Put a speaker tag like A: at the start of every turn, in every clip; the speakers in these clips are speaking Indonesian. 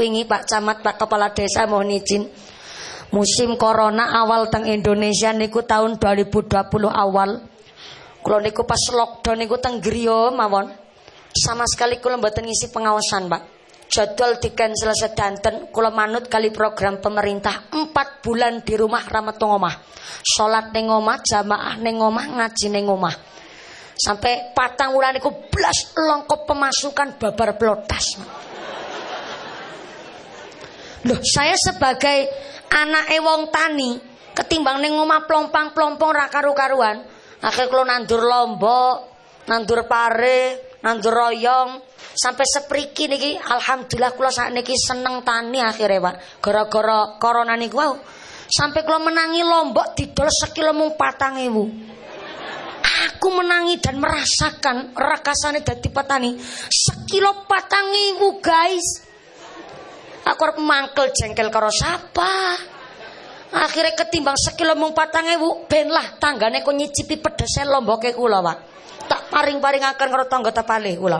A: wingi Pak Camat, Pak Kepala Desa mohon izin. Musim corona awal teng Indonesia niku tahun 2020 awal. Kula niku pas lockdown niku teng griya mawon. Sama sekali kula mboten ngisi pengawasan, Pak. Jadwal di cancel sedanten kula manut kali program pemerintah 4 bulan di rumah rahmat omah. Salat ning omah, jamaah ning omah, ngaji ning omah. Sampai patang wulan niku blas lengkap pemasukan babar pelotas. Loh, saya sebagai anak wong tani, ketimbang ning omah plompang-plompong ra karu-karuan, akhir kula nandur lombok, nandur pare, nandur royong, sampai sepriki niki alhamdulillah kula saat niki seneng tani akhirnya Pak. Gara-gara corona niku wow. Sampai kula menangi lombok didol sekilo mung 4000. Aku menangi dan merasakan rakasane dadi petani sekilo patang ibu guys. Aku harus mangkel jengkel karo sapa. Akhirnya ketimbang sekilo mung patang ibu, ben lah tanggane kok nyicipi pedesnya lomboke kula, Pak. Tak paring-paring akan karo tangga tepale kula.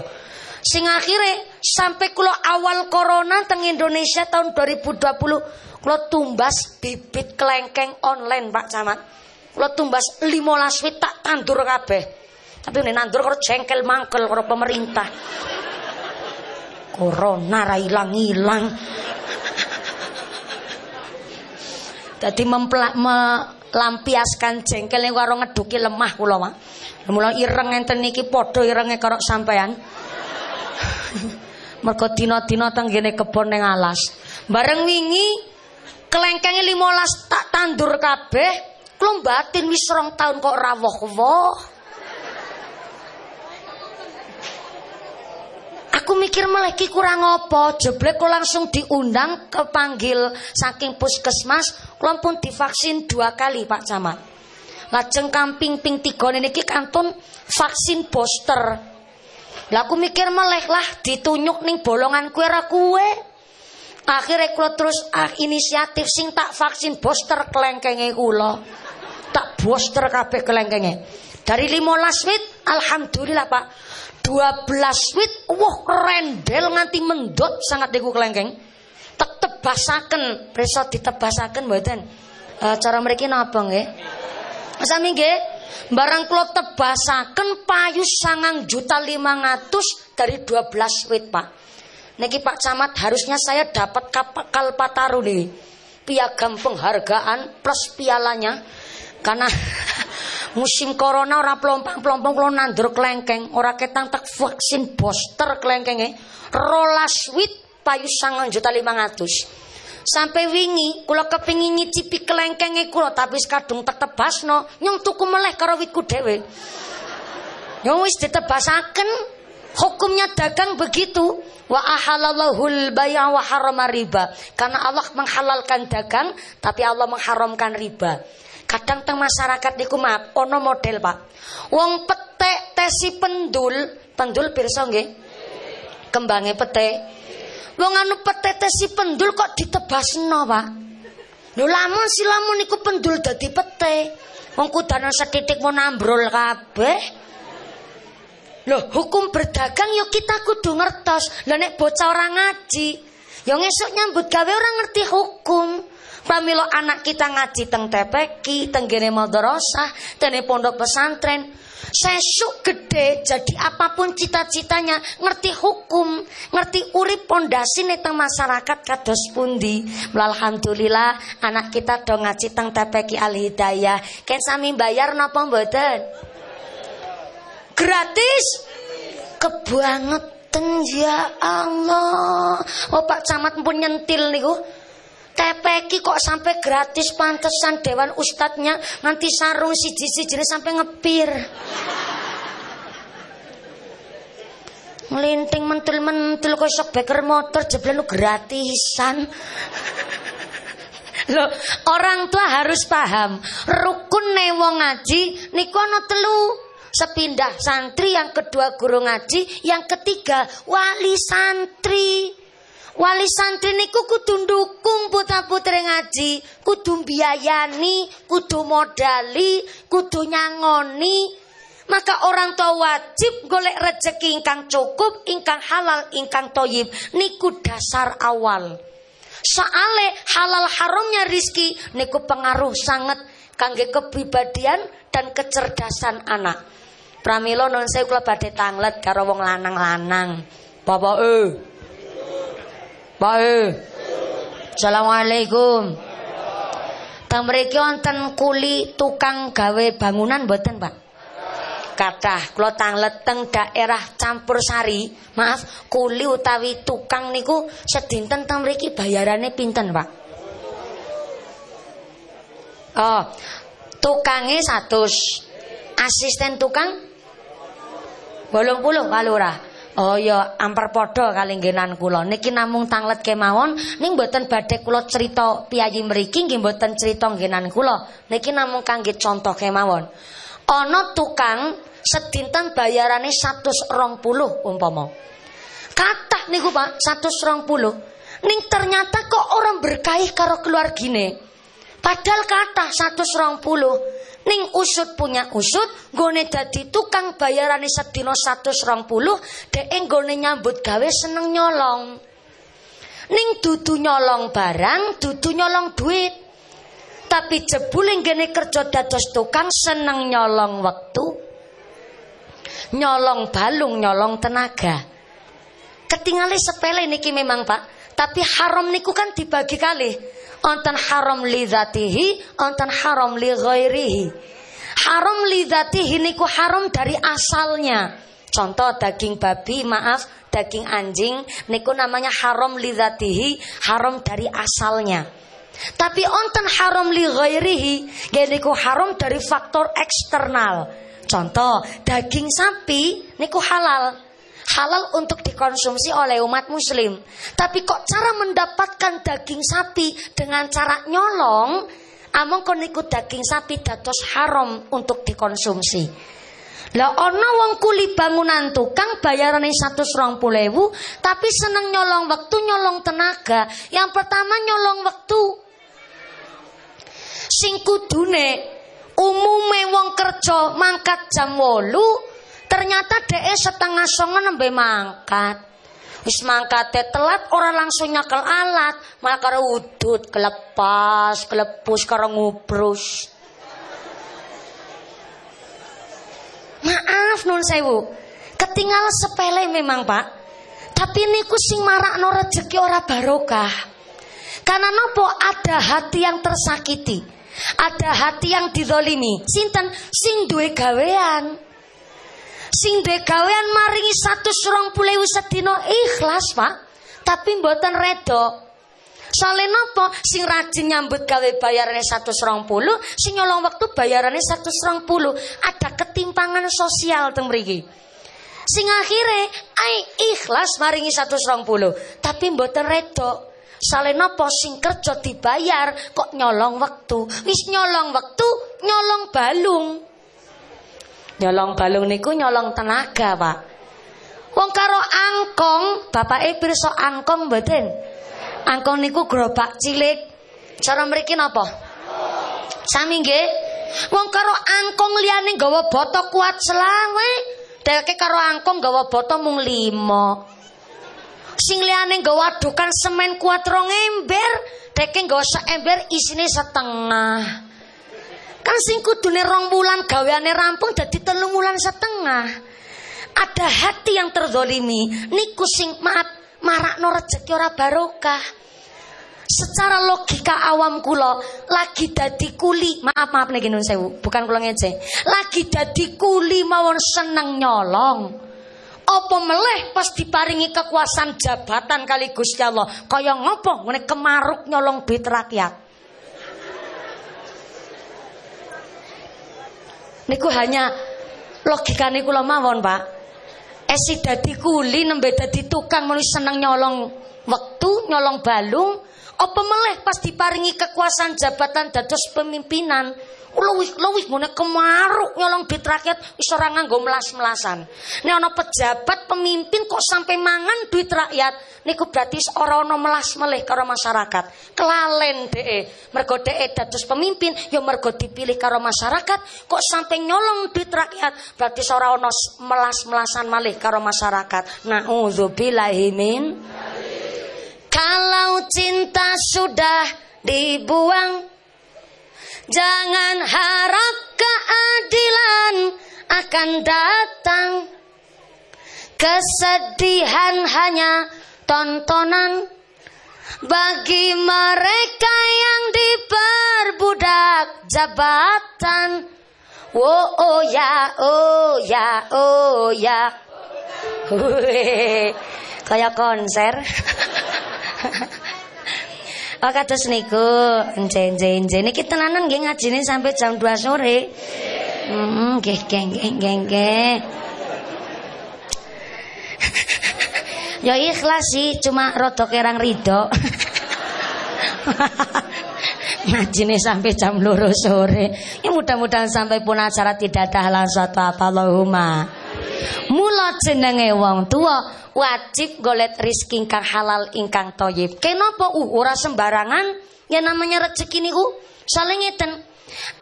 A: Sing akhirnya sampai kula awal corona teng Indonesia tahun 2020 kula tumbas bibit kelengkeng online Pak Camat. Kula tumbas 15 wit tak tandur kabeh. Tapi ini nandur karo jengkel mangkel karo pemerintah. Corona ra ilang-ilang. Dadi melampiaskan jengkel niku karo ngeduki lemah kula, Pak. Mula ireng enten iki padha irenge karo sampean. Mergo dina-dina teng kene kebon alas. Bareng wingi kelengkenge 15 tak tandur kabeh, kula batin wis rong taun kok rawuh-woh. Aku mikir malah ki kurang apa, jeblek kok langsung diundang kepanggil saking puskesmas, kula pun divaksin dua kali Pak Camat. Lajeng kamping ping tiga niki kantun vaksin booster. Lah aku mikir meleh lah ditunyuk ning bolongan kue ra kue. Akhirnya kula terus ah, inisiatif sing tak vaksin booster kelengkenge kula. Tak booster kabeh kelengkenge. Dari 15 wit alhamdulillah Pak 12 wit wah rendel nganti mendot sangat niku kelengkeng. Tak tebasaken, preso ditebasaken mboten. E, cara mriki napa nggih? Sami nggih. Barang kula tebasaken payu sangang juta lima ratus dari 12 wit Pak. Niki Pak Camat harusnya saya dapat kapal pataru nih. Piagam penghargaan plus pialanya. Karena musim corona ora plompang-plompong kula nandur klengkeng, ora ketang tak vaksin booster klengkenge. Rolas wit payu sangang juta lima ratus. Sampai wingi kula kepingin nyicipi kelengkenge kula tapi kadung tak tebasno, nyong tuku meleh karo witku dhewe. Nyong wis ditebasaken Hukumnya dagang begitu. Wa ahalallahul bay'a wa harama riba. Karena Allah menghalalkan dagang, tapi Allah mengharamkan riba. Kadang teng masyarakat niku maaf ono model, Pak. Wong petek tesi pendul, pendul pirsa nggih? Kembange petek. Wong anu petek tesi pendul kok ditebasno, Pak. Lho lamun si lamun niku pendul dadi petek. Wong kudanan setitik mau nambrol kabeh. Loh, hukum berdagang yo kita kudu ngertos. Lah nek bocah orang ngaji, yo ngesuk nyambut gawe orang ngerti hukum. Pamilo anak kita ngaji teng tepeki, teng gene madrasah, teng pondok pesantren. Sesuk gede jadi apa pun cita-citanya ngerti hukum, ngerti urip pondasi teng masyarakat kados pundi. Alhamdulillah anak kita dong ngaji teng tepeki al hidayah. Ken sami bayar napa mboten? Gratis. Kebangetan ya Allah. Oh Pak Camat pun nyentil niku. TPK kok sampai gratis pantesan dewan ustadznya nanti sarung si jisi jenis sampai ngepir. Melinting mentul-mentul kok sok beker motor jeblen lu gratisan. Loh, orang tua harus paham, rukun wong ngaji niku ana telu. Sepindah santri, yang kedua guru ngaji, yang ketiga wali santri. Wali santri niku kudu ndukung putra-putri ngaji, kudu biayani, kudu modali, kudu nyangoni. Maka orang tua wajib golek rezeki ingkang cukup, ingkang halal, ingkang toyib. Niku dasar awal. Soale halal haramnya rizki niku pengaruh sangat kangge kepribadian dan kecerdasan anak. Pramila non saya kula badhe tanglet karo wong lanang-lanang. Bapak eh. Eh. Assalamualaikum. Teng mriki wonten kuli tukang gawe bangunan mboten, Pak? Kathah kula tanglet teng daerah Campur Sari. Maaf, kuli utawi tukang niku sedinten teng mriki bayarane pinten, Pak? Oh, tukangnya satu, asisten tukang bolong puluh Pak Oh ya podo kali nggenan kula. Niki namung tanglet kemawon ning mboten badhe kula cerita piyayi mriki nggih mboten cerita nggenan kula. Niki namung kangge contoh kemawon. Ana tukang sedinten bayarane 120 umpama. Kathah niku Pak 120. Ning ternyata kok orang berkaih karo keluargine. Padahal kata 120. Ning usut punya usut, gone dadi tukang bayarane sedina 120, dhek nggone nyambut gawe seneng nyolong. Ning dudu nyolong barang, dudu nyolong duit. Tapi jebule ngene kerja dados tukang seneng nyolong wektu. Nyolong balung, nyolong tenaga. Ketingale sepele niki memang, Pak. Tapi haram niku kan dibagi kali onten haram li zatihi, onten haram li ghairihi. Haram li zatihi niku haram dari asalnya. Contoh daging babi, maaf, daging anjing niku namanya haram li zatihi, haram dari asalnya. Tapi onten haram li ghairihi, niku haram dari faktor eksternal. Contoh, daging sapi niku halal halal untuk dikonsumsi oleh umat muslim. Tapi kok cara mendapatkan daging sapi dengan cara nyolong, among ikut daging sapi dados haram untuk dikonsumsi. Lah ono wong kuli bangunan tukang bayarane 120.000 tapi seneng nyolong waktu nyolong tenaga. Yang pertama nyolong waktu. Sing kudune umume wong kerja mangkat jam 8 Ternyata DE setengah songo nembe mangkat. Wis mangkate telat orang langsung nyekel alat, malah karo udut, kelepas, kelepus karo ngubrus. Maaf nun sewu. Ketinggal sepele memang, Pak. Tapi niku sing marakno rezeki ora barokah. Karena nopo ada hati yang tersakiti. Ada hati yang didolimi. Sinten sing duwe gawean sing duwe gawean maringi 120.000 sedina ikhlas, Pak. Tapi mboten redo. Soalnya nopo sing rajin nyambut gawe bayarannya 120, sing nyolong waktu bayarannya 120. Ada ketimpangan sosial teng mriki. Sing akhirnya ai ikhlas maringi 120, tapi mboten redo. Soalnya nopo sing kerja dibayar kok nyolong waktu. Wis nyolong waktu, nyolong balung. Nyolong balung niku nyolong tenaga, Pak. Wong karo angkong, bapake pirsa angkong mboten? Angkong niku gerobak cilik. Cara mriki napa? Sami nggih. Wong karo angkong liyane nggawa boto kuat selawe, dheweke karo angkong nggawa boto mung limo. Sing liyane nggawa adukan semen kuat rong ember, dheweke nggawa ember isine setengah. Kan sing kudune rong bulan gaweane rampung dadi telung bulan setengah. Ada hati yang terzolimi, niku sing maaf marakno rezeki ora barokah. Secara logika awam kula lagi dadi kuli, maaf maaf nih nun sewu, bukan kula ngece. Lagi dadi kuli mawon seneng nyolong. Apa meleh pas diparingi kekuasaan jabatan kali Gusti Allah, kaya ngopo ngene kemaruk nyolong duit rakyat. Niku hanya logika niku mawon, Pak. Esi dadi kuli nembe dadi tukang mulai seneng nyolong waktu, nyolong balung, apa meleh pas diparingi kekuasaan jabatan dados pemimpinan Luwih luwih ngene kemaruk nyolong duit rakyat wis ora nganggo melas-melasan. Nek ana pejabat pemimpin kok sampai mangan duit rakyat niku berarti ora ana melas melih karo masyarakat. Kelalen dhek. Mergo dhek dados pemimpin ya mergo dipilih karo masyarakat kok sampai nyolong duit rakyat berarti ora ana melas-melasan malih karo masyarakat. Nauzubillahi min Kalau cinta sudah dibuang Jangan harap keadilan akan datang. Kesedihan hanya tontonan bagi mereka yang diperbudak jabatan. Oh, oh ya, oh ya, oh ya. Kayak konser. Oh kados niku, nje nje nje niki tenanan nggih ngajine sampai jam 2 sore. Nggih nggih nggih nggih nggih. Ya ikhlas sih, cuma rada kerang ridho. Ngajine sampai jam loro sore. Ya mudah-mudahan sampai pun acara tidak ada halang suatu apa Allahumma. Mula jenenge wong tua wajib golet rizki ingkang halal ingkang toyib. Kenapa uh, ora sembarangan? Ya namanya rezeki niku saling ngeten.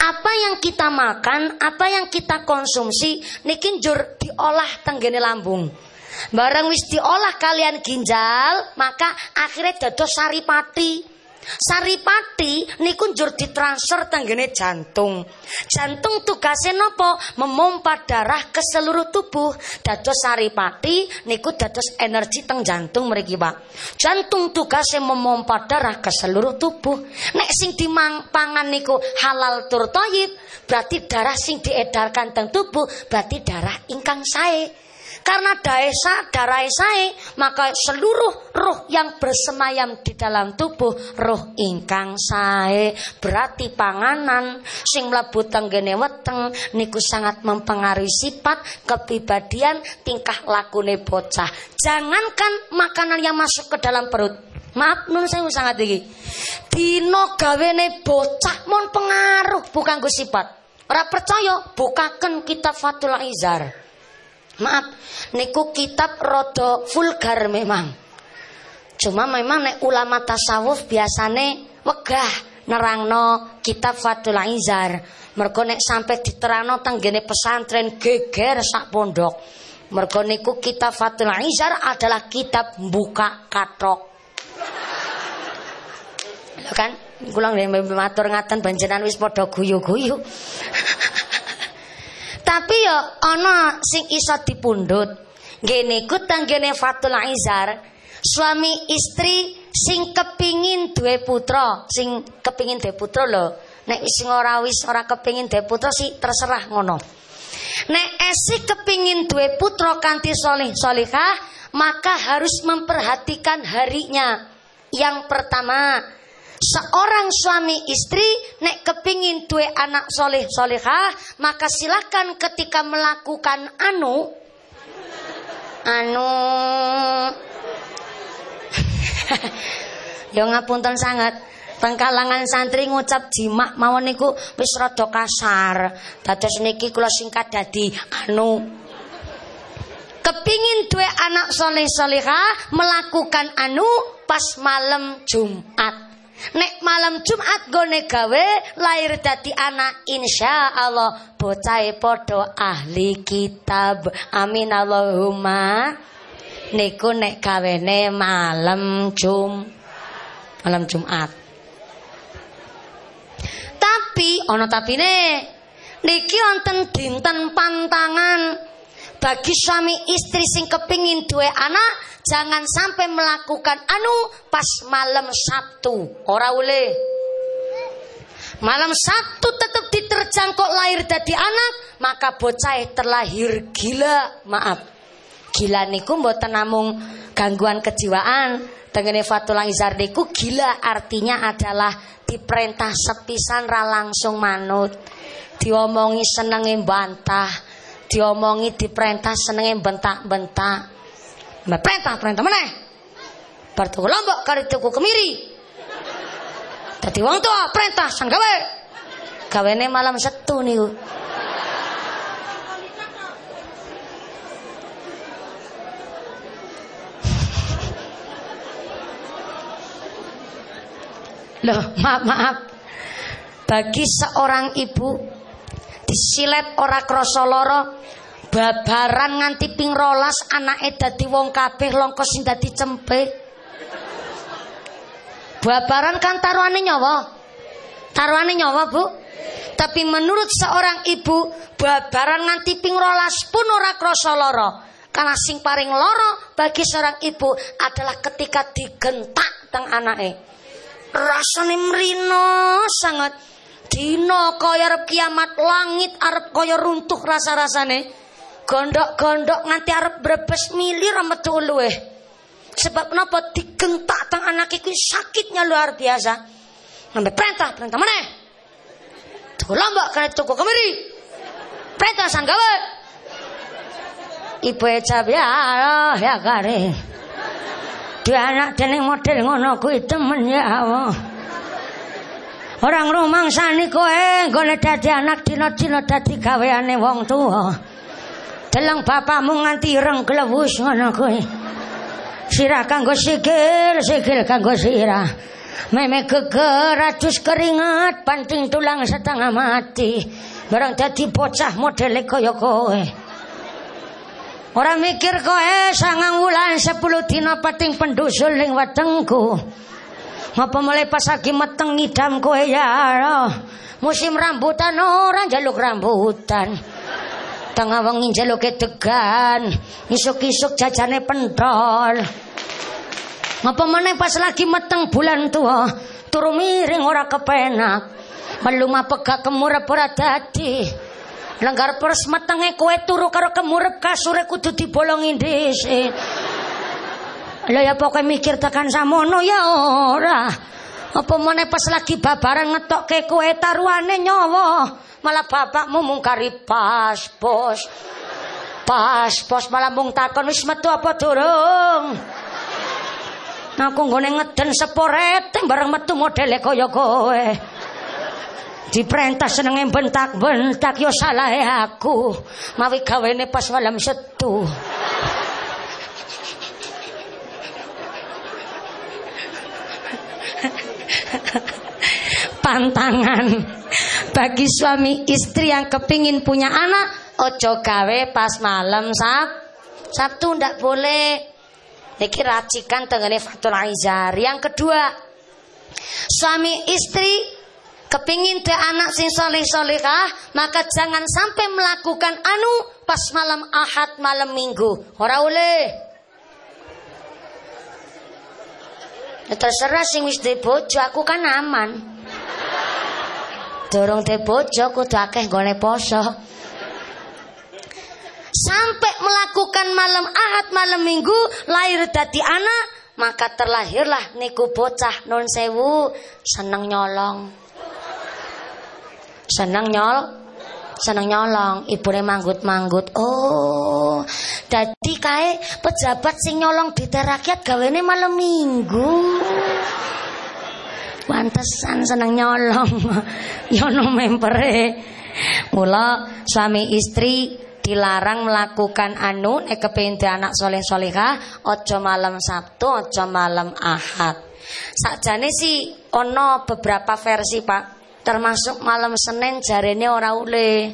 A: Apa yang kita makan, apa yang kita konsumsi niki njur diolah tenggene lambung. Barang wis diolah kalian ginjal, maka akhirnya dados saripati. Saripati niku njur ditransfer tenggene jantung. Jantung tugasnya nopo? Memompa darah ke seluruh tubuh. Dados saripati niku dados energi teng jantung mriki, Pak. Jantung tugasnya memompa darah ke seluruh tubuh. Nek sing dimangan niku halal tur berarti darah sing diedarkan teng tubuh berarti darah ingkang sae. Karena daesa darah sae, maka seluruh roh yang bersemayam di dalam tubuh roh ingkang sae. Berarti panganan sing mlebu tenggene weteng niku sangat mempengaruhi sifat, kepribadian, tingkah lakune bocah. Jangankan makanan yang masuk ke dalam perut. Maaf nun saya sangat tinggi. Dino gawene bocah mon pengaruh bukan sifat. Ora percaya bukakan kitab Fatul Izar. Maaf, niku kitab rodo vulgar memang. Cuma memang nek ulama tasawuf biasane wegah nerangno kitab Fathul Izar. Mergo nek sampai diterangno tenggene pesantren geger sak pondok. Mergo niku kitab Fathul Izar adalah kitab buka katok. Lho kan, kula matur ngaten panjenengan wis padha guyu-guyu. Tapi ya ana sing iso dipundhut. Ngene iku tanggene Fatul Aizar, suami istri sing kepingin duwe putra, sing kepingin duwe putra lho. Nek sing ora wis ora kepingin duwe putra sih terserah ngono. Nek esi kepingin duwe putra kanthi soleh solihah, maka harus memperhatikan harinya. Yang pertama, Seorang suami istri nek kepingin duwe anak soleh solehah maka silakan ketika melakukan anu anu ya ngapunten sangat Pengkalangan santri ngucap jimak mawon niku wis rada kasar. Dados niki kula singkat dadi anu kepingin duwe anak soleh solehah melakukan anu pas malam Jumat. Nek malam Jumat gone gawe lahir dadi anak insya Allah bocah podo ahli kitab. Amin Allahumma. Niku nek gawene malam Jum malam Jumat. Tapi ana tapine niki wonten dinten pantangan bagi suami istri sing kepingin duwe anak jangan sampai melakukan anu pas malam Sabtu. Ora ule. Malam Sabtu tetap diterjang kok lahir dari anak, maka bocah terlahir gila. Maaf. Gila niku mboten namung gangguan kejiwaan. Tengene Fatul Izar niku gila artinya adalah diperintah sepisan ra langsung manut. Diomongi senenge bantah, diomongi diperintah senenge bentak-bentak. Mbak perintah perintah mana? Bar lombok kari tuku kemiri. Dadi wong tua perintah sang gawe. Gawene malam Setu niku. Loh, maaf, maaf. Bagi seorang ibu disilet ora krasa lara, babaran nganti ping rolas anake dadi wong kabeh longko sing dadi cempe. Babaran kan taruhane nyawa. Taruhane nyawa, Bu. Tapi menurut seorang ibu, babaran nganti ping rolas pun ora krasa lara. Karena sing loro bagi seorang ibu adalah ketika digentak teng anake rasane mrino sangat dina kaya arep kiamat langit arep kaya runtuh rasa-rasane. Gondok-gondok nganti arep brebes milir metu luweh. Sebab napa digentak tang anak iki sakitnya luar biasa. Sampai perintah perintah mana? Tolong mbak kena tuku kemiri. Perintah sang gawe ibu ecap ya ya kare. Dua anak dene model ngono kuwi temen ya Allah. Orang rumang sani kowe golek dadi anak dina-dina dadi gaweane wong tuwa. Deleng bapakmu nganti ireng glewus ngono kuwi. Sirah kanggo sikil, sikil kanggo sirah. Meme geger adus keringat, panting tulang setengah mati. Barang dadi bocah modele kaya kowe. Ora mikir koe sangang wulan sepuluh dina pating pendusul ning wetengku. Ngapa mulai pas lagi meteng ngidam kowe ya Musim rambutan orang jaluk rambutan. Tengah wengi jaluke degan, isuk-isuk jajane pentol. Ngapa meneh pas lagi meteng bulan tua, turu miring ora kepenak. Melu mapegak kemurep ora dadi. Langgar pers metenge kowe turu karo kemurep kasure kudu dibolongi dhisik. Lah ya pokoke mikir tekan samono ya ora. Apa meneh pas lagi babaran ngetokke kowe taruhane nyawa, malah bapakmu mungkari pas bos. Pas bos malah mung takon wis metu apa durung. Aku nggone ngeden seporete bareng metu modele kaya kowe. Diperintah senenge bentak-bentak yo salah aku. Mawi gawene pas malam setu. Pantangan. Bagi suami istri yang kepingin punya anak, ojo gawe pas malam sab. Sabtu ndak boleh. Iki racikan tengene Fatul Aizar. Yang kedua, suami istri kepingin te anak sing soleh solehah maka jangan sampai melakukan anu pas malam ahad malam minggu. Ora oleh ya terserah sing wis bojo aku kan aman dorong de bojo kudu akeh gone poso. Sampai melakukan malam ahad malam minggu lahir dadi anak maka terlahirlah niku bocah non sewu. Seneng nyolong. Seneng nyol seneng nyolong. Ibune manggut-manggut. Oh dadi kae pejabat sing nyolong di rakyat gawene malam minggu pantesan seneng nyolong. Ya ono mempere. Mula suami istri dilarang melakukan anu nek kepengin anak soleh solehah ojo malam Sabtu ojo malam Ahad. Sakjane sih ono beberapa versi Pak. Termasuk malam Senin jarene ora ule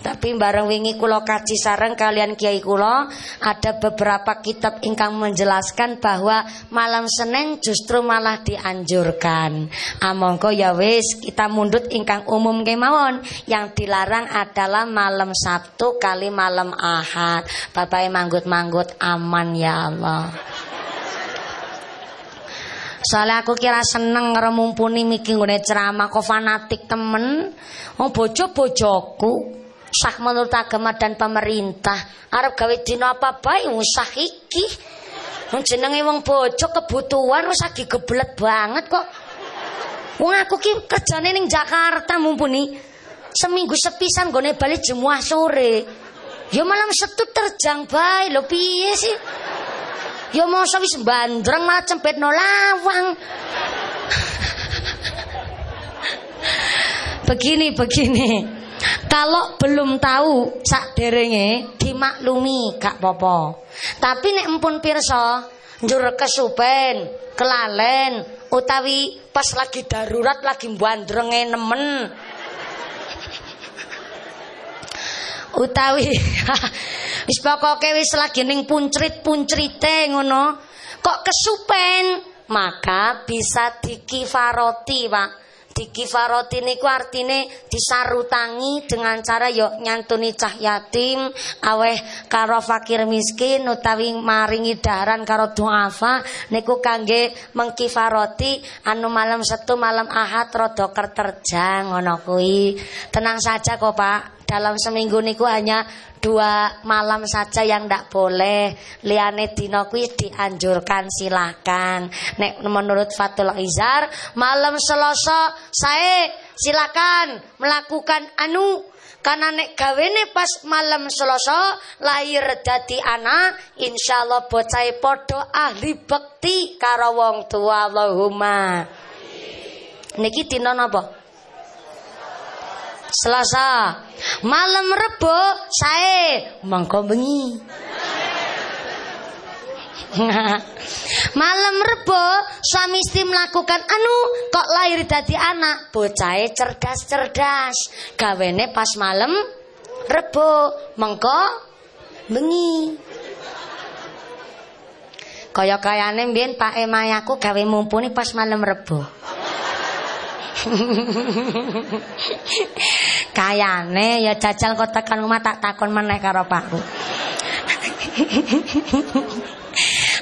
A: tapi bareng wingi kula kaji sareng kalian kiai kula ada beberapa kitab ingkang menjelaskan bahwa malam Senin justru malah dianjurkan. Amongko ya wis kita mundut ingkang umum kemawon. Yang dilarang adalah malam Sabtu kali malam Ahad. Bapak manggut-manggut aman ya Allah. Soalnya aku kira seneng karo mumpuni miki nggone ceramah kok fanatik temen. Wong bojo-bojoku sah menurut agama dan pemerintah. Arab gawe dina apa bae wong sah iki. Wong jenenge wong bojo kebutuhan wis lagi geblet banget kok. Wong aku ki kerjane ning Jakarta mumpuni. Seminggu sepisan gone balik jemuah sore. Ya malam setut terjang bae lho piye sih? Ya masa wis bandreng malah cempetno lawang. begini begini. Kalau belum tahu sak derenge dimaklumi gak popo. Tapi nek empun pirsa njur kesupen, kelalen utawi pas lagi darurat lagi bandrenge nemen. Utawi wis pokoke wis lagi ning puncrit-puncrite ngono. Kok kesupen maka bisa dikifaroti Pak dikifaroti niku artine disarutangi dengan cara yo nyantuni cah yatim aweh karo fakir miskin utawi maringi daran karo duafa. Niku kangge mengkifaroti anu malam setu malam ahad rada kerterjang ngono kuwi. Tenang saja kok Pak. Dalam seminggu niku hanya dua malam saja yang ndak boleh. Liane dino kuwi dianjurkan silakan. Nek menurut Fatul Izar malam Selasa saya silakan melakukan anu. Karena nek gawene pas malam Selasa lahir dadi anak insyaallah bocah padha ahli bekti karo wong tua Allahumma. Niki dina napa Selasa. Malam Rebo saya mangko bengi. Malam Rebo suami istri melakukan anu kok lahir dadi anak? Bocahe cerdas-cerdas. Gawene pas malam Rebo mengko bengi. Kaya kayane mbiyen Pak Emayaku gawe mumpuni pas malam Rebo Kayane ya jajal kok tekan rumah tak takon meneh karo Pakku.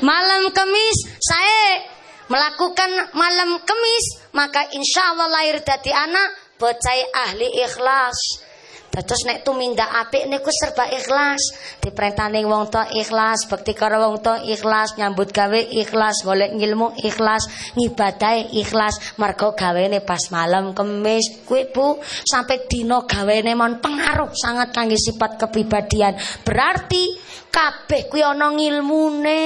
A: malam Kamis saya melakukan malam Kamis maka insya Allah lahir dari anak bocah ahli ikhlas Terus nek tumindak apik niku serba ikhlas. Diperintahne wong to ikhlas, bekti karo wong to ikhlas, nyambut gawe ikhlas, golek ilmu ikhlas, ngibadahe ikhlas, mergo gawene pas malam kemis kuwi Bu dino gawene mon pengaruh sangat kangge sifat kepribadian. Berarti kabeh kuwi ana ilmune.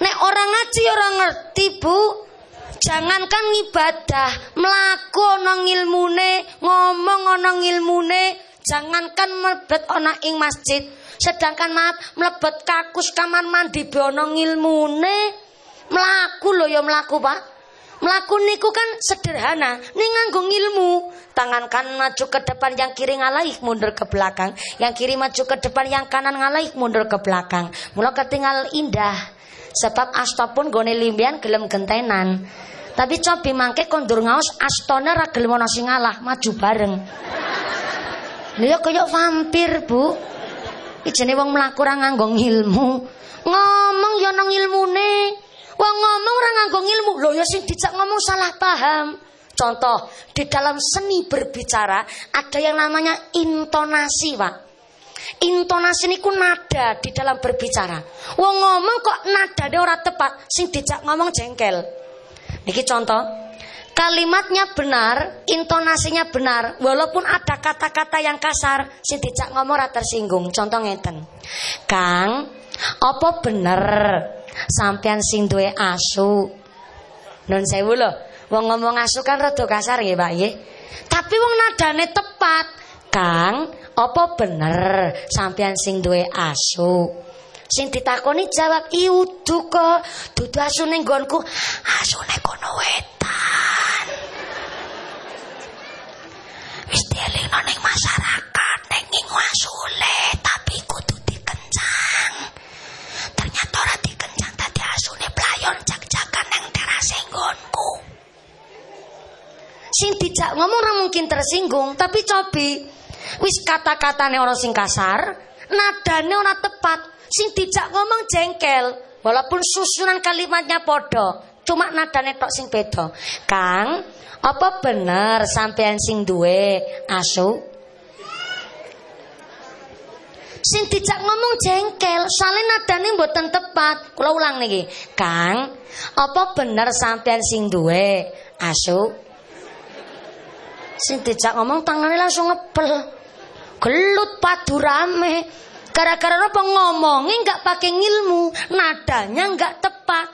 A: Nek orang ngaji orang ngerti, Bu. Jangankan ibadah, melaku ana ilmune, ngomong ana ilmune, jangankan mlebet ana ing masjid. Sedangkan maaf, mlebet kakus kamar mandi be ana ilmune. Mlaku lho ya mlaku, Pak. Melaku niku kan sederhana, ning nganggo ilmu. Tangan kanan maju ke depan, yang kiri ngalaih mundur ke belakang. Yang kiri maju ke depan, yang kanan ngalaih mundur ke belakang. Mula ketinggal indah. Sebab asta pun gone limbian gelem gentenan. Tapi cobi mangke kondur ngaos astone ra gelem sing ngalah, maju bareng. Lha kaya vampir, Bu. Ijene wong mlaku ora nganggo ilmu. Ngomong ya nang ilmune. Wong ngomong ora nganggo ilmu. Lho ya sing dijak ngomong salah paham. Contoh, di dalam seni berbicara ada yang namanya intonasi, Pak. Intonasi niku nada di dalam berbicara. Wong ngomong kok nadane ora tepat, sing dijak ngomong jengkel. Niki contoh. Kalimatnya benar, intonasinya benar, walaupun ada kata-kata yang kasar, sing dijak ngomong ora tersinggung. Contoh ngeten. Kang, apa bener sampean sing duwe asu? Nun sewu lho, wong ngomong asu kan rada kasar ya, Pak nggih. Tapi wong nadane tepat. Kang, apa bener sampean sing duwe asu? Sing ditakoni jawab iudu kok. Dudu asune nggonku, asune kono wetan. Wis dielingno ning masyarakat ning ing asule, tapi kudu dikencang. Ternyata ora dikencang dadi asune playon jak-jakan nang terase nggonku. Sing dijak ngomong ora mungkin tersinggung, tapi cobi Wis kata-katane ora sing kasar, nadane ora tepat, sing dijak ngomong jengkel, walaupun susunan kalimatnya podo, cuma nadane tok sing beda. Kang, apa bener sampean sing duwe asu? Sing dijak ngomong jengkel, soalnya nadane mboten tepat. Kula ulang niki. Kang, apa bener sampean sing duwe asu? Sing dijak ngomong tangannya langsung ngepel gelut padu rame. Gara-gara apa ngomongnya nggak pakai ilmu, nadanya nggak tepat.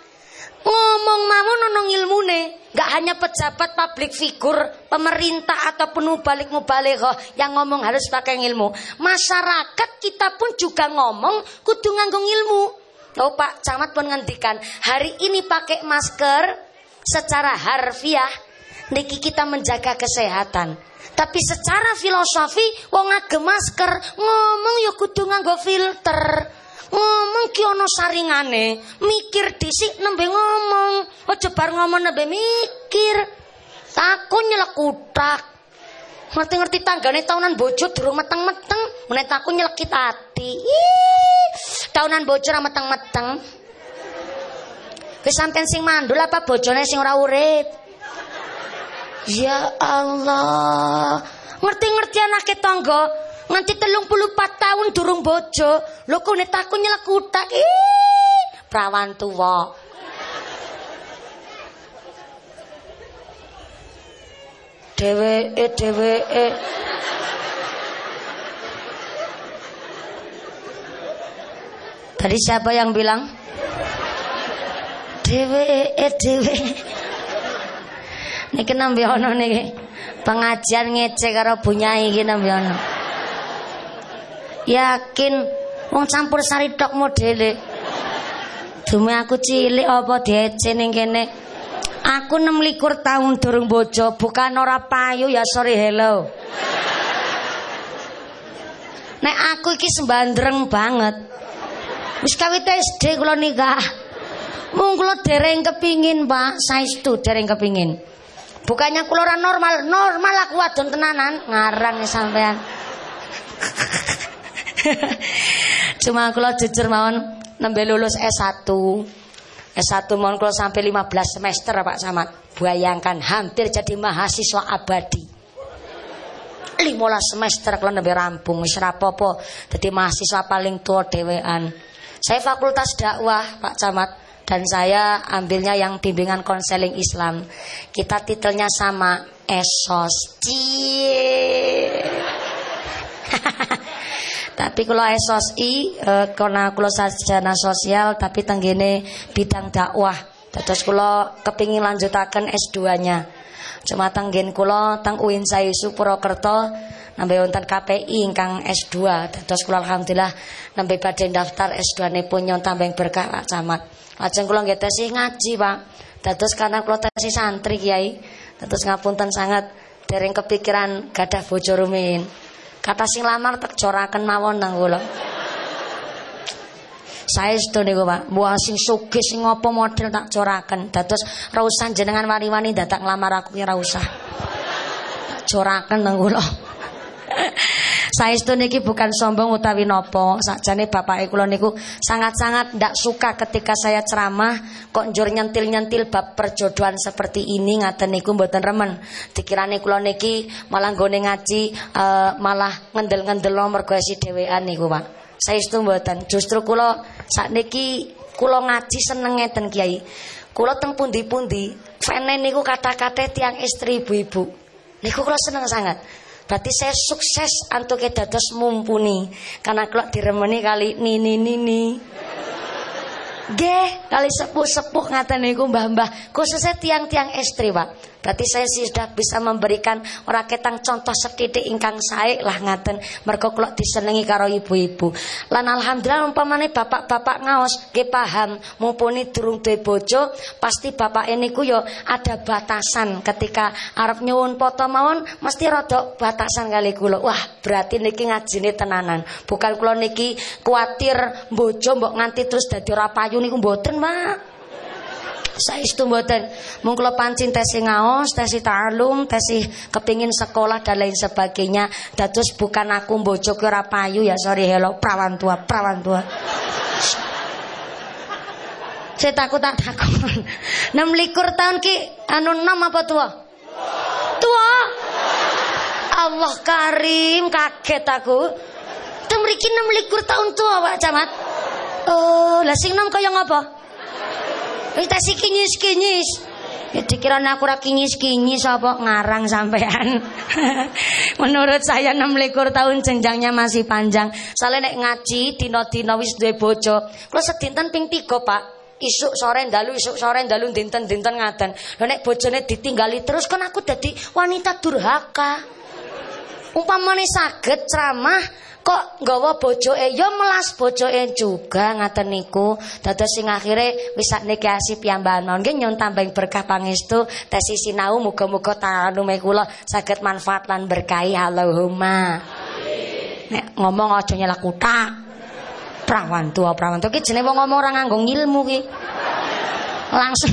A: Ngomong mawon ono ilmune. Gak hanya pejabat publik figur, pemerintah ataupun mubalik mubalighah yang ngomong harus pakai ilmu. Masyarakat kita pun juga ngomong kudu nganggung ilmu. Oh Pak Camat pun ngendikan, hari ini pakai masker secara harfiah niki kita menjaga kesehatan. Tapi secara filosofi wong ngagem masker ngomong ya kudu nganggo filter. Ngomong ki ana saringane, mikir dhisik nembe ngomong, aja bar ngomong nembe mikir. Aku nyelek utak. Ngerti-ngerti tanggane taunan bojo durung meteng-meteng, menet aku nyelekit ati. Ih, taunan bojo ora meteng-meteng. Wis sampean sing mandul apa bojone sing ora urip? Ya Allah. Ngerti-ngerti anake tangga, puluh empat tahun durung bojo. Lho kok nek aku nyelek utak. Prawan tuwa. Dheweke dheweke Tadi siapa yang bilang? Dheweke dheweke Niki nembe ana niki. Pengajian ngece karo bunyai iki nembe ana. Yakin wong campur sari tok modele. Dume aku cilik apa diece ning kene. Aku 26 tahun durung bojo, bukan ora payu ya sorry hello. Nek aku iki sembandreng banget. Wis kawit SD kula nikah. Mung kula dereng kepingin, Pak. Saestu dereng kepingin. Bukannya kula ora normal, normal aku wadon tenanan, ngarang sampean. Cuma kula jujur mawon nembe lulus S1. S1 mohon kula sampai 15 semester Pak Samad. Bayangkan hampir jadi mahasiswa abadi. 15 semester kalau nembe rampung wis rapopo jadi mahasiswa paling tua dewean. Saya fakultas dakwah Pak Camat dan saya ambilnya yang bimbingan konseling Islam. Kita titelnya sama Esos. Cie. Tapi kalau SOSI e, karena kalau sarjana sosial tapi tenggene bidang dakwah. Terus kalau kepingin lanjutakan S2-nya. Cuma tenggen kula teng UIN Sayusu Purwokerto nambe wonten KPI ingkang S2. Terus kula alhamdulillah nambe badhe daftar S2 ne pun tambeng berkah Pak Camat. Lajeng kula nggih tesi ngaji, Pak. Dados karena kula tesi santri Kiai. Terus ngapunten sangat dereng kepikiran gadah bojo rumin. Kata sing lamar tak coraken mawon nang kula. Itu niku Pak, buah sing sugih sing ngopo model tak coraken. Dados ra usah jenengan wani-wani dadak nglamar aku ya ra usah. Tak coraken nang kula. Saestu niki bukan sombong utawi nopo. Sakjane bapak kula niku sangat-sangat ndak suka ketika saya ceramah kok njur nyentil-nyentil bab perjodohan seperti ini ngaten niku mboten remen. Dikirane kula niki malah nggone ngaji uh, malah ngendel-ngendel mergo si dhewean niku, Pak. Saestu mboten. Justru kula sakniki kula ngaji seneng ngeten Kiai. Kula teng pundi-pundi fene niku kata-kata tiang istri ibu-ibu. Niku kula seneng sangat. Berarti saya sukses antuk dados mumpuni karena kalau diremeni kali nini nini. Geh, kali sepuh-sepuh ngaten niku mbah-mbah, khususnya tiang-tiang istri, Pak. Berarti saya sudah bisa memberikan ora ketang contoh setitik ingkang sae lah ngaten mergo kula disenengi karo ibu-ibu. Lan alhamdulillah umpamane bapak-bapak ngaos nggih paham mumpuni durung duwe bojo, pasti bapak ini yo ada batasan ketika arep nyuwun foto mawon mesti rada batasan kali kula. Wah, berarti niki ngajine tenanan. Bukan kula niki kuatir bojo mbok nganti terus dadi ora payu niku mboten, Pak. Saestu mboten. Mung kula pancing tesi ngaos, tesi ta'alum, tesi kepingin sekolah dan lain sebagainya. Dados bukan aku mbojok ora payu ya sorry hello prawan tua, prawan tua. Saya takut tak takut. 6 likur tahun ki anu 6 apa tua? Tua. Allah karim kaget aku. Temriki 6 likur tahun tua Pak Camat. Oh, lah sing nom kaya ngapa? Wis tak kinyis-kinyis. Ya dikira aku ora kinyis-kinyis apa ngarang sampean. Menurut saya 26 tahun jenjangnya masih panjang. Soalnya nek ngaji dina-dina wis duwe bojo. Kula sedinten ping 3, Pak. isuk sore dalu isuk sore dalu dinten-dinten ngaten. Lho nek bojone ditinggali terus kan aku dadi wanita durhaka. Umpamane saged ceramah kok nggawa bojoke? Ya melas bojoke juga ngaten niku. Dados sing akhire wis sakniki asih piyambakan mawon nggih nyun tambah berkah pangestu. Tesi sinau muga-muga tanume kula saged manfaat lan berkahi. Allahumma. Nek ngomong aja nyelak kutak tua prawan tua ki jenenge wong ngomong ora nganggo ilmu ki langsung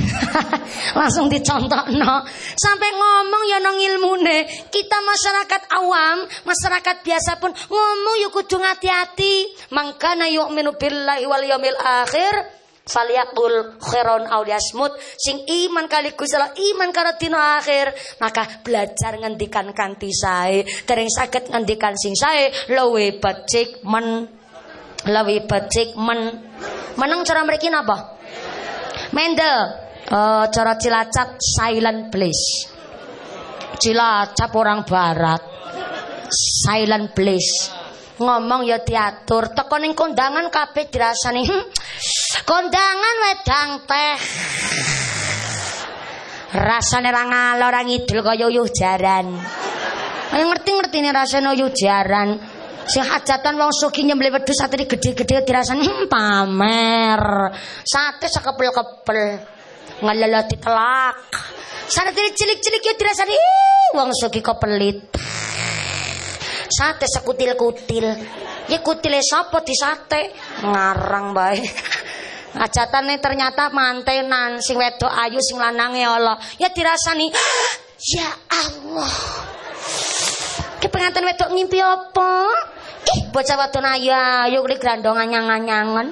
A: langsung dicontohno. Sampai ngomong ya nang ilmune. Kita masyarakat awam masyarakat biasa pun ngomong ya kudu hati-hati mangkana yu'minu billahi wal yaumil akhir falyakul khairon yasmut sing iman kali Gusti iman karo akhir maka belajar ngendikan kanthi sae. Dereng saged ngendikan sing sae luwe becik men luwe becik men. Meneng cara mriki napa Mendel uh, cara Cilacap silent please. Cilacap orang barat. Silent please. Ngomong ya diatur, teko ning kondangan kabeh dirasani. Hm, kondangan wedang teh. Rasane ra ngalor ra ngidul kaya uyuh jaran. Ngerti-ngerti nih rasane uyuh jaran. Sing hajatan wong sugih nyembelih wedhus sate gede-gede dirasani hmm, pamer. Sate sekepel-kepel. Ngelala ditelak. Sate cilik-cilik ya dirasani wong sugih kok pelit. Sate sekutil-kutil. Ya kutile sapa di sate? Ngarang bae. nih ternyata mantenan sing wedok ayu sing lanange Allah. Ya dirasani ya Allah. Ki pengantin wedok ngimpi apa? Ih, bocah wadon ayu ayu kuwi grandong anyang-anyangan.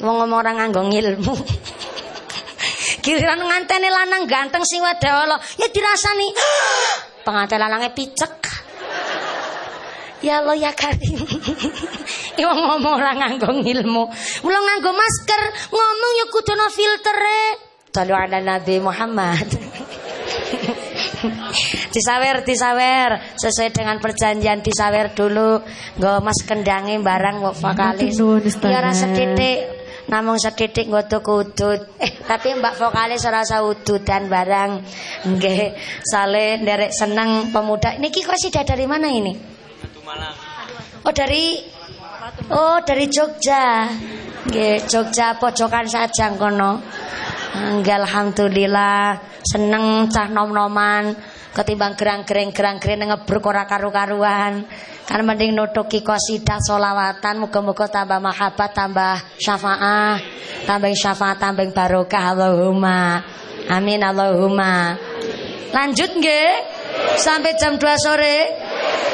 A: Wong ngomong orang nganggo ilmu. Kira nganteni lanang ganteng sing Allah, ya dirasani. Pengantin lanangnya picek. Ya Allah ya Karim. Wong ngomong orang nganggo ilmu. Mula nganggo masker, ngomong ya kudu no filtere. Sallu ala Nabi Muhammad. disawer disawer. Sesuai dengan perjanjian disawer dulu. Nggak mas kendangi barang mau vokalis ya rasa titik namung setitik tuh udut eh tapi mbak vokalis rasa udut dan barang. Nggih. Sale derek seneng pemuda. Niki sudah dari mana ini? Oh dari oh dari Jogja. Nggih Jogja pojokan saja kono. Enggak alhamdulillah seneng cah nom-noman ketimbang gerang-gereng gerang-gereng ngebruk ora karu-karuan. Kan mending nutuki qasidah solawatan muga-muga tambah mahabbah, tambah syafaah, tambah syafaat, tambah barokah Allahumma. Amin Allahumma. Lanjut nggih. Sampai jam 2 sore.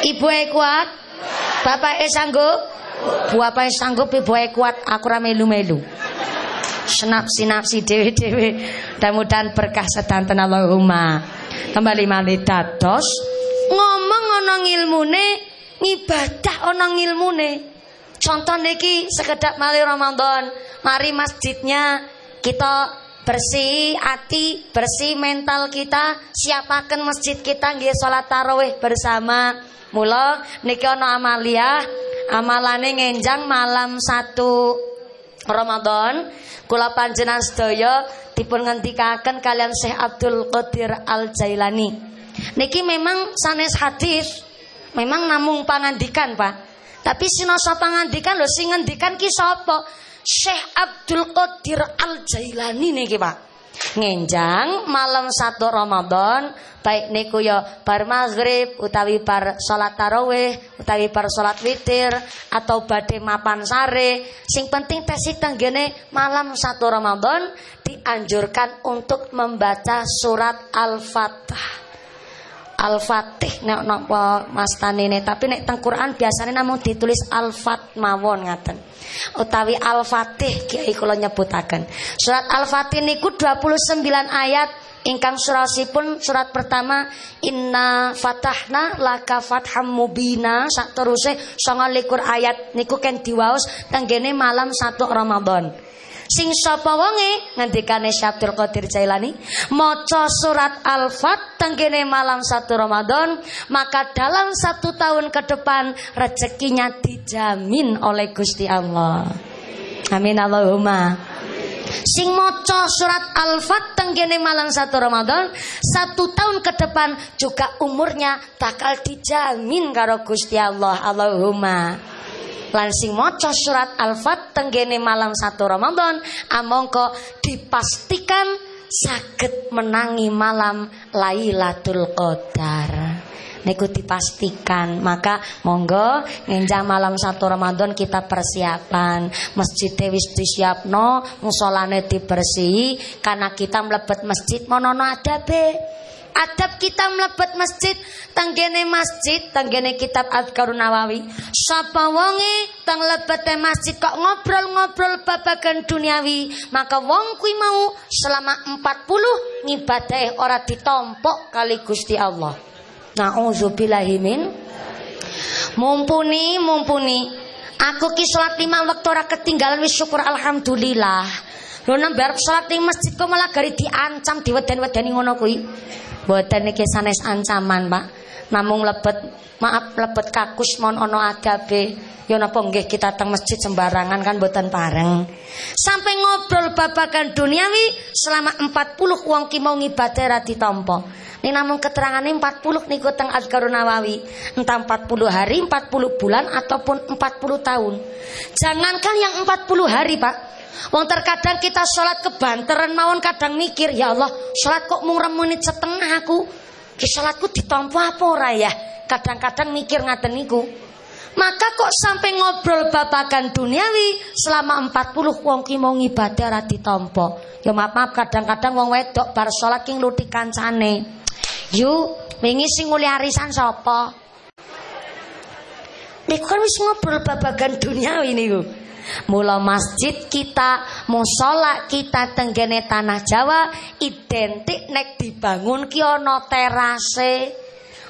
A: Ibu kuat. Bapak sanggup. E sanggup, ibu kuat. Aku ra melu-melu senapsi-napsi dewe-dewe. Mudah-mudahan berkah sedanten Allahumma. Kembali malih dados. Ngomong ana ilmune ngibadah ana ilmune contoh niki sekedap malih Ramadan. Mari masjidnya kita bersih hati, bersih mental kita, siapakan masjid kita nggih salat tarawih bersama. Mula niki ana amalia, amalane ngenjang malam satu Ramadan kula panjenengan sedaya dipun ngendikaken kalian Syekh Abdul Qadir Al Jailani. Niki memang sanes hadis, memang namung pangandikan, Pak. Tapi sinoso pangandikan lho sing ngendikan ki sapa? Syekh Abdul Qadir Al Jailani niki, Pak ngenjang malam satu Ramadan baik niku ya bar maghrib utawi bar salat tarawih utawi bar salat witir atau badhe mapan sare. Sing penting tesik tanggene malam satu Ramadan dianjurkan untuk membaca surat Al-Fatih Al-Fatih nek napa Mas Tanine tapi nek teng Quran biasanya namun ditulis Al-Fat mawon ngaten. Utawi Al-Fatih kiai kula nyebutaken. Surat Al-Fatih niku 29 ayat ingkang surasipun surat pertama inna fatahna laka fatham mubina sak teruse 29 ayat niku ken diwaos tenggene malam satu Ramadan. Sing sapa wonge ngendikane Syabdul Qadir Jailani maca surat Al-Fat tenggene malam satu Ramadan maka dalam satu tahun ke depan rezekinya dijamin oleh Gusti Allah. Amin Allahumma. Sing maca surat Al-Fat tenggene malam satu Ramadan, satu tahun ke depan juga umurnya bakal dijamin karo Gusti Allah. Allahumma. Lan sing maca surat Al-Fat tenggene malam satu Ramadan, amongko dipastikan sakit menangi malam Lailatul Qadar. Niku dipastikan. Maka monggo ngenjang malam satu Ramadan kita persiapan. Masjid wis disiapno musolane dibersihi karena kita melebet masjid monono ada be adab kita melebet masjid tanggene masjid tanggene kitab Adkarun Nawawi sapa wonge tang lebete masjid kok ngobrol-ngobrol babagan duniawi maka wong kui mau selama 40 ngibadahe ora ditompok kali Gusti Allah Nauzubillahimin Mumpuni, mumpuni. Aku ki lima waktu ora ketinggalan wis syukur alhamdulillah. Lho nembar salat ning masjid kok malah gari diancam diweden-wedeni ngono kuwi. Mboten niki sanes ancaman, Pak. Namung lebet maaf lebet kakus mon ono agabe. Ya napa nggih kita teng masjid sembarangan kan mboten pareng. Sampai ngobrol babagan duniawi selama 40 wong ki mau ngibadah ra ditampa. Ini namun keterangan ini 40 niku teng Azkarun Nawawi. Entah 40 hari, 40 bulan ataupun 40 tahun. Jangankan yang 40 hari, Pak. Wong terkadang kita sholat kebanteran mawon kadang mikir, ya Allah, sholat kok mung menit setengah aku. Ki sholatku ditampa apa ora ya? Kadang-kadang mikir ngaten niku. Maka kok sampai ngobrol babakan duniawi selama 40 wong ki mau ngibadah ra ditampa. Ya maaf, maaf kadang-kadang wong wedok bar salat ki ngluthi kancane. Yu, wingi sing nguli arisan sapa? Niku kan wis ngobrol babagan duniawi niku. Mula masjid kita, musola kita tenggene tanah Jawa identik nek dibangun ki ana terase,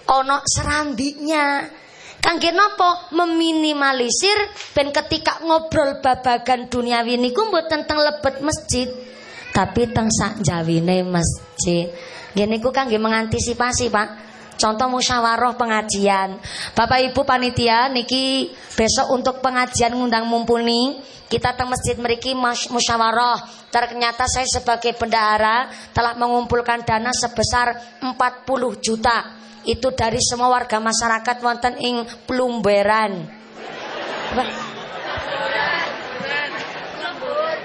A: ana serambiknya. Kangge napa meminimalisir ben ketika ngobrol babagan duniawi niku mboten teng lebet masjid, tapi teng sak jawine masjid. Gini ku kangge mengantisipasi Pak. Contoh musyawarah pengajian. Bapak Ibu panitia niki besok untuk pengajian ngundang mumpuni. Kita teng masjid meriki musyawarah. Ternyata saya sebagai bendahara telah mengumpulkan dana sebesar 40 juta. Itu dari semua warga masyarakat wonten ing Plumberan.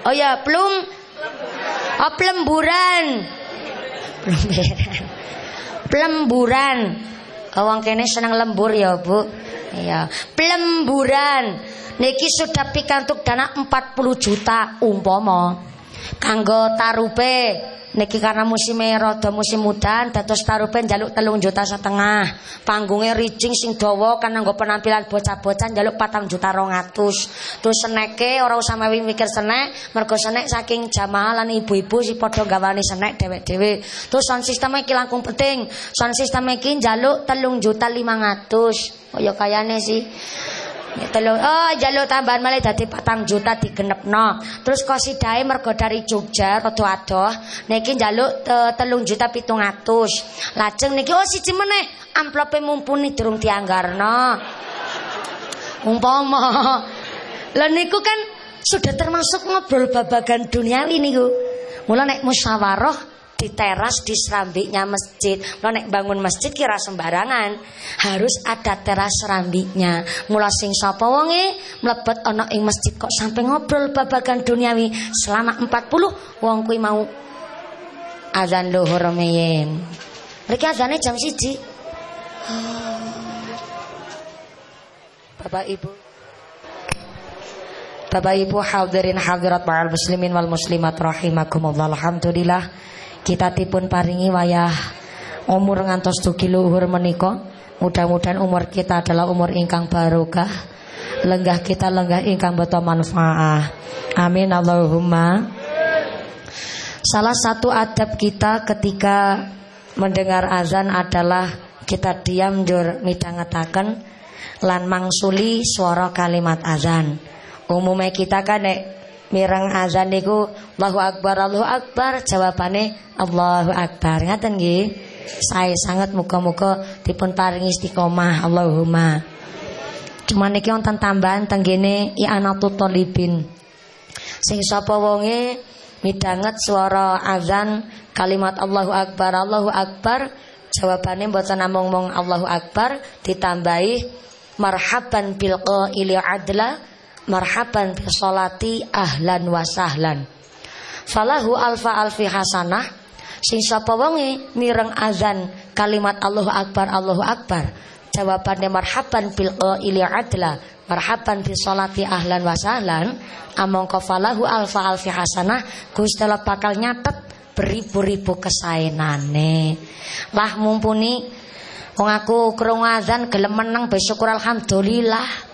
A: Oh ya, Plum Oh, Plemburan. Plemburan. Wong kene seneng lembur ya, Bu. Iya. Plemburan. Niki sudah pikantuk dana 40 juta umpama. Kanggo tarupe Niki karena musim rada musim mudan dados tarupen jaluk telung juta setengah. Panggungnya ricing sing dawa kan nggo penampilan bocah-bocah jaluk patang juta rongatus. Terus seneke ora usah mikir senek, mergo senek saking jamaah lan ibu-ibu si padha gawani senek dewek-dhewe. Terus sound system iki langkung penting. Sound system iki jaluk telung juta lima ngatus. Oh ya kayane sih. Telung, oh jaluk tambahan malah dadi patang juta digenepno. Terus kosidae mergo dari Jogja rada adoh, niki njaluk te, telung juta pitung atus. Lajeng niki oh siji meneh amplope mumpuni durung dianggarno. Umpama. Lah niku kan sudah termasuk ngobrol babagan duniawi niku. Mula nek musyawarah di teras di serambiknya masjid. Lo nek bangun masjid kira sembarangan, harus ada teras serambiknya. Mula sing sapa wonge mlebet ana ing masjid kok sampai ngobrol babagan duniawi selama 40 wong kuwi mau azan luhur meyen. Mereka azannya jam siji. Bapak Ibu Bapak Ibu hadirin hadirat ma'al muslimin wal muslimat rahimakumullah Alhamdulillah kita tipun paringi wayah umur ngantos dugi luhur menika. Mudah-mudahan umur kita adalah umur ingkang barokah. Lenggah kita lenggah ingkang beto manfaat. Amin Allahumma. Salah satu adab kita ketika mendengar azan adalah kita diam jur midhangetaken lan mangsuli suara kalimat azan. Umumnya kita kan nek mireng azan niku Allahu Akbar Allahu Akbar jawabane Allahu Akbar. Ngaten nggih? Saya sangat muka-muka dipun paringi istiqomah Allahumma. Cuma niki wonten tambahan tenggene i'anatut talibin Sing sapa wonge midanget suara azan kalimat Allahu Akbar Allahu Akbar jawabannya mboten namung mong Allahu Akbar ditambahi marhaban bil qaili adla marhaban bi sholati ahlan wa sahlan. Falahu alfa alfi hasanah. Sing sapa wonge mireng azan kalimat Allahu Akbar Allahu Akbar. Jawabannya marhaban bil qaili adla marhaban bi sholati ahlan wa sahlan. Among falahu alfa alfi hasanah Gusti Allah bakal nyatet beribu-ribu kesaenane. Lah mumpuni wong aku krungu azan gelem meneng bersyukur alhamdulillah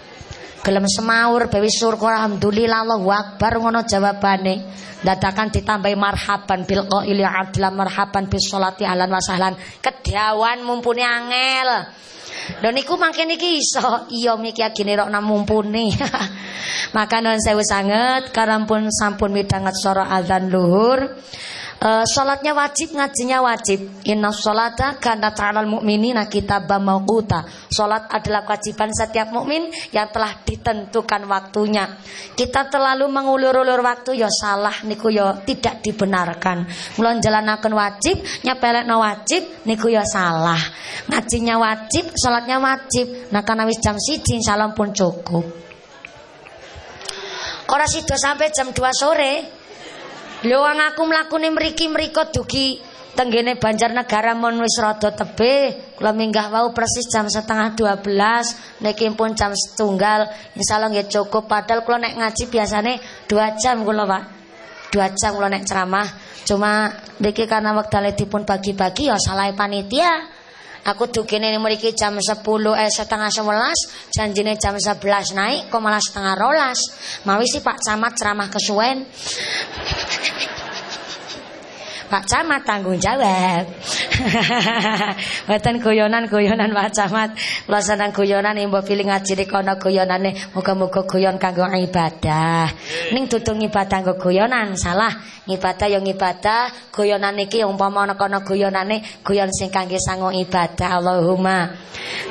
A: gelem semaur bawi syukur alhamdulillah Allahu akbar ngono jawabane dadakan ditambahi marhaban bil qaili adla marhaban bis sholati ahlan wa kedawan mumpuni angel dan niku niki iso iya miki agine rok mumpuni. Maka non sewu sanget karampun sampun midanget suara azan luhur. Uh, sholatnya wajib, ngajinya wajib. Inna sholata karena ta'alal mu'minina kitabah mauquta. Sholat adalah kewajiban setiap mukmin yang telah ditentukan waktunya. Kita terlalu mengulur-ulur waktu ya salah niku ya tidak dibenarkan. Mulon jalanaken wajib, nyepelekno wajib niku ya salah. Ngajinya wajib, sholatnya wajib. Nah karena wis jam siji salam pun cukup. Orang sido sampai jam 2 sore Lho wong aku mlakune mriki mriko dugi tenggene Banjarnegara mon wis rada tebe. Kula minggah wau persis jam setengah 12, niki pun jam setunggal. Insyaallah nggih cukup padahal kula nek ngaji biasane 2 jam kula Pak. 2 jam kula nek ceramah. Cuma niki karena wekdal dipun bagi-bagi ya salah panitia. Aku dukine mriki jam 10 eh setengah 11, janjine jam 11 naik kok malah setengah rolas. Mawi sih Pak Camat ceramah kesuwen. Pak Camat tanggung jawab. Mboten guyonan-guyonan Pak Camat. Kula seneng guyonan mbok pilih ngaji di kono guyonane muga-muga guyon kanggo ibadah. Ning dudu ibadah kanggo guyonan, salah. Ibadah yang ibadah, guyonan iki umpama ana kono guyonane guyon sing kangge sango ibadah. Allahumma.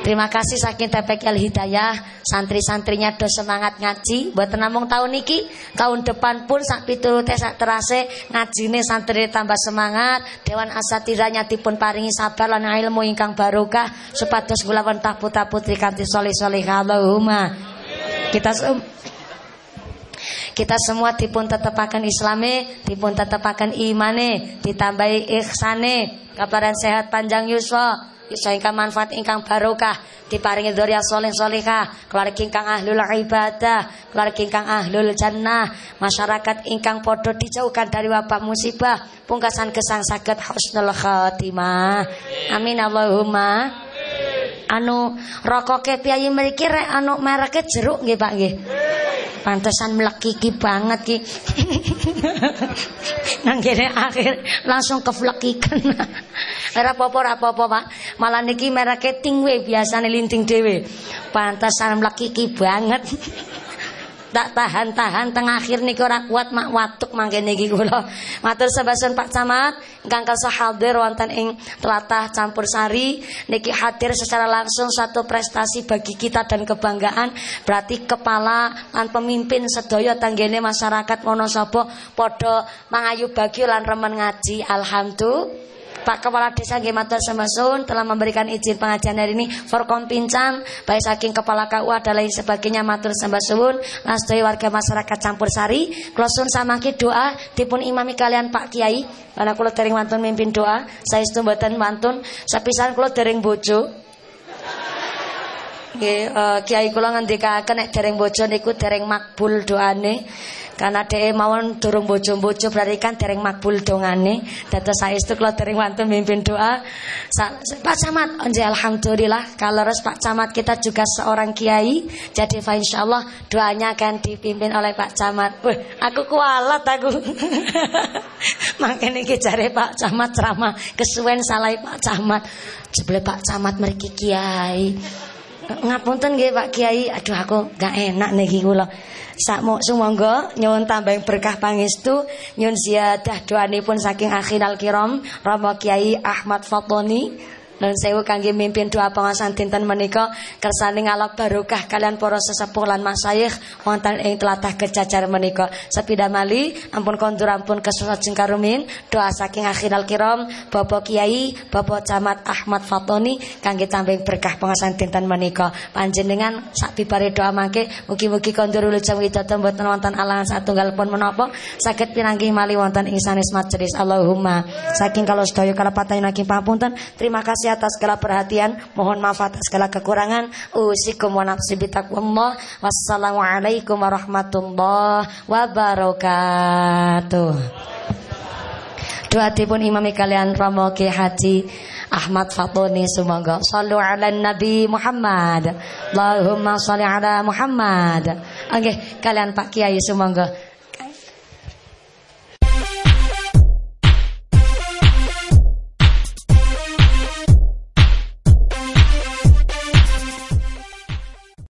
A: Terima kasih saking TPK Al Hidayah, santri-santrinya do semangat ngaji. Buat namung tahun iki, tahun depan pun sak piturute sak terase ngajine santri tambah semangat Dewan Asatidanya dipun paringi sabar lan ilmu ingkang barokah supados kula wentah putra putri kanthi soleh soleh. Allahumma. Kita kita semua dipun tetepaken islame dipun tetepaken imane ditambahi ihsane kabaran sehat panjang yuswa bisa ingkang manfaat ingkang barokah. Diparingi dzurriyyah soleh solehah. Keluarga ingkang ahlul ibadah. Keluarga ingkang ahlul jannah. Masyarakat ingkang podo dijauhkan dari wabah musibah. Pungkasan kesang sakit husnul khatimah. Amin. Allahumma. Anu rokoke piyayi mriki rek anu mereke jeruk nggih Pak nggih? Pantesan melekiki banget ki. Nang kene akhir langsung keflekikan. Ora apa-apa, ora apa-apa, Pak. Malah niki mereke tingwe biasane linting dhewe. Pantesan melekiki banget tak tahan-tahan tengah akhir niki ora kuat mak watuk mangke niki kula. Matur sebasen Pak Camat ingkang kalsa hadir wonten ing tlatah campur sari niki hadir secara langsung satu prestasi bagi kita dan kebanggaan berarti kepala lan pemimpin sedaya tanggene masyarakat Wonosobo padha mangayu bagi lan remen ngaji alhamdulillah Pak Kepala Desa Gemator Semasun telah memberikan izin pengajian hari ini. Forkom Pincang baik saking Kepala KUA dan lain sebagainya matur sembah suwun warga masyarakat campur sari. Klosun samangki doa dipun imami kalian Pak Kiai. Karena kulo dereng wantun mimpin doa saya itu mboten wantun sepisan kulo dereng bojo. Uh, Kiai kula ngendikaken nek dereng bojo niku dereng makbul doane. Karena dhek mawon durung bojo-bojo berarti kan dereng makbul dongane. Dados saestu kula dereng wonten mimpin doa. Sa Pak Camat, onje alhamdulillah kalau res Pak Camat kita juga seorang kiai. Jadi insyaallah doanya akan dipimpin oleh Pak Camat. Wih, aku kualat aku. Makanya jare Pak Camat ceramah kesuwen salah Pak Camat. Jebule Pak Camat mriki kiai. Ngapunten nggih Pak Kiai. Aduh aku gak enak niki kula. Sakmo sumangga nyuwun tambah berkah pangestu, nyuwun ziyadah doanipun saking akhirul kiram Rama Kiai Ahmad Fatoni Nun sewu kangge mimpin doa pengawasan dinten menika kersane ngalap barokah kalian para sesepuh lan masyayikh wonten ing tlatah kecacar menika. Sepida mali ampun kondur ampun kesusah karumin doa saking akhiral kiram Bapak Kiai Bapak Camat Ahmad Fatoni kangge tambah berkah pengawasan dinten menika. Panjenengan sak bibare doa mangke mugi-mugi kondur wilujeng widodо mboten wonten alangan satunggal pun menapa saged pinanggih mali wonten ing sanes majelis Allahumma. Saking kalau sedaya kalepatan naki papunten terima kasih atas segala perhatian. Mohon maaf atas segala kekurangan. Usikum wa nafsi. Wassalamualaikum warahmatullahi wabarakatuh. Doa pun imami kalian Romo Ki Haji Ahmad Fatoni semoga sallu ala Nabi Muhammad Allahumma salli ala Muhammad Oke okay, kalian Pak Kiai semoga